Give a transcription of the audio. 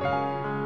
you